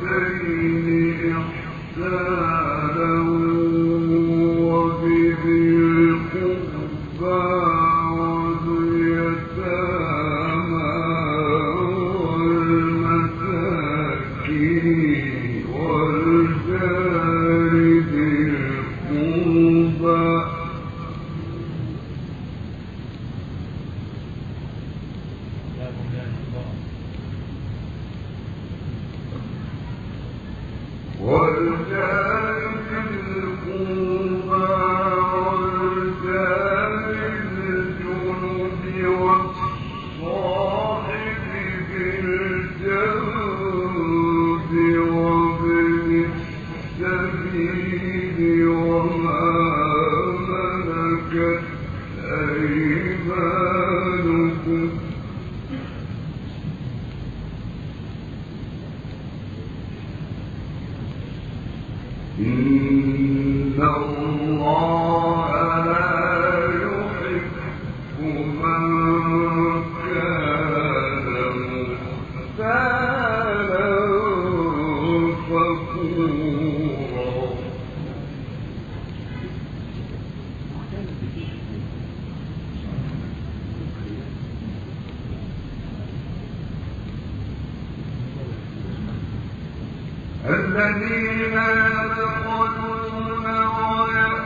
وبالوالدين إحسانا الجاهل الذين يدخلون ويأمرون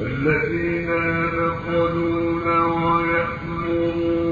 الذين يبخلون ويأمرون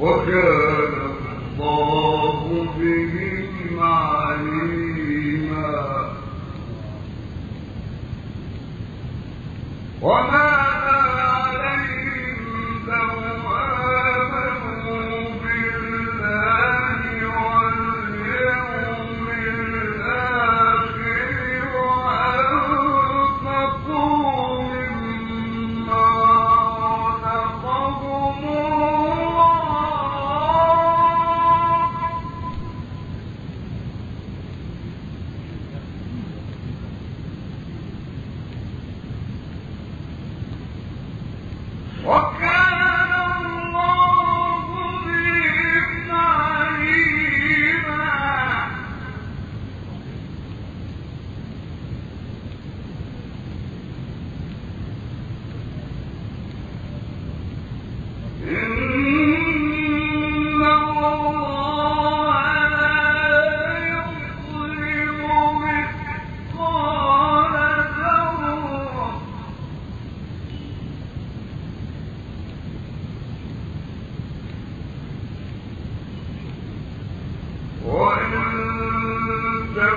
وكان الله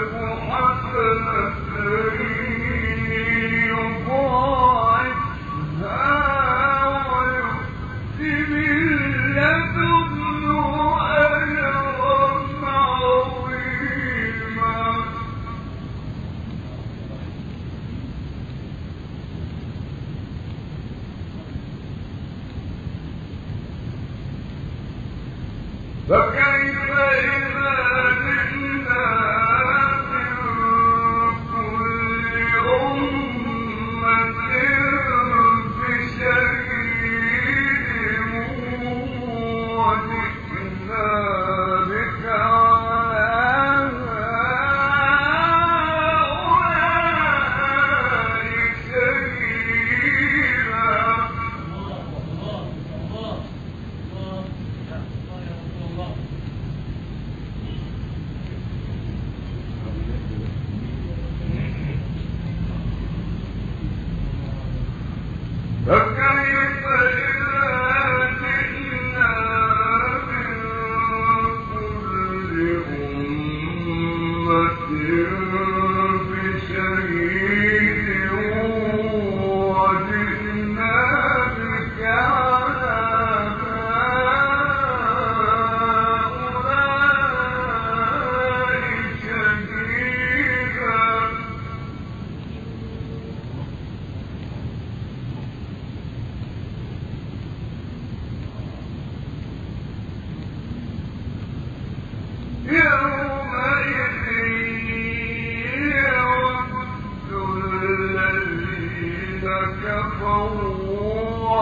محمد كفروا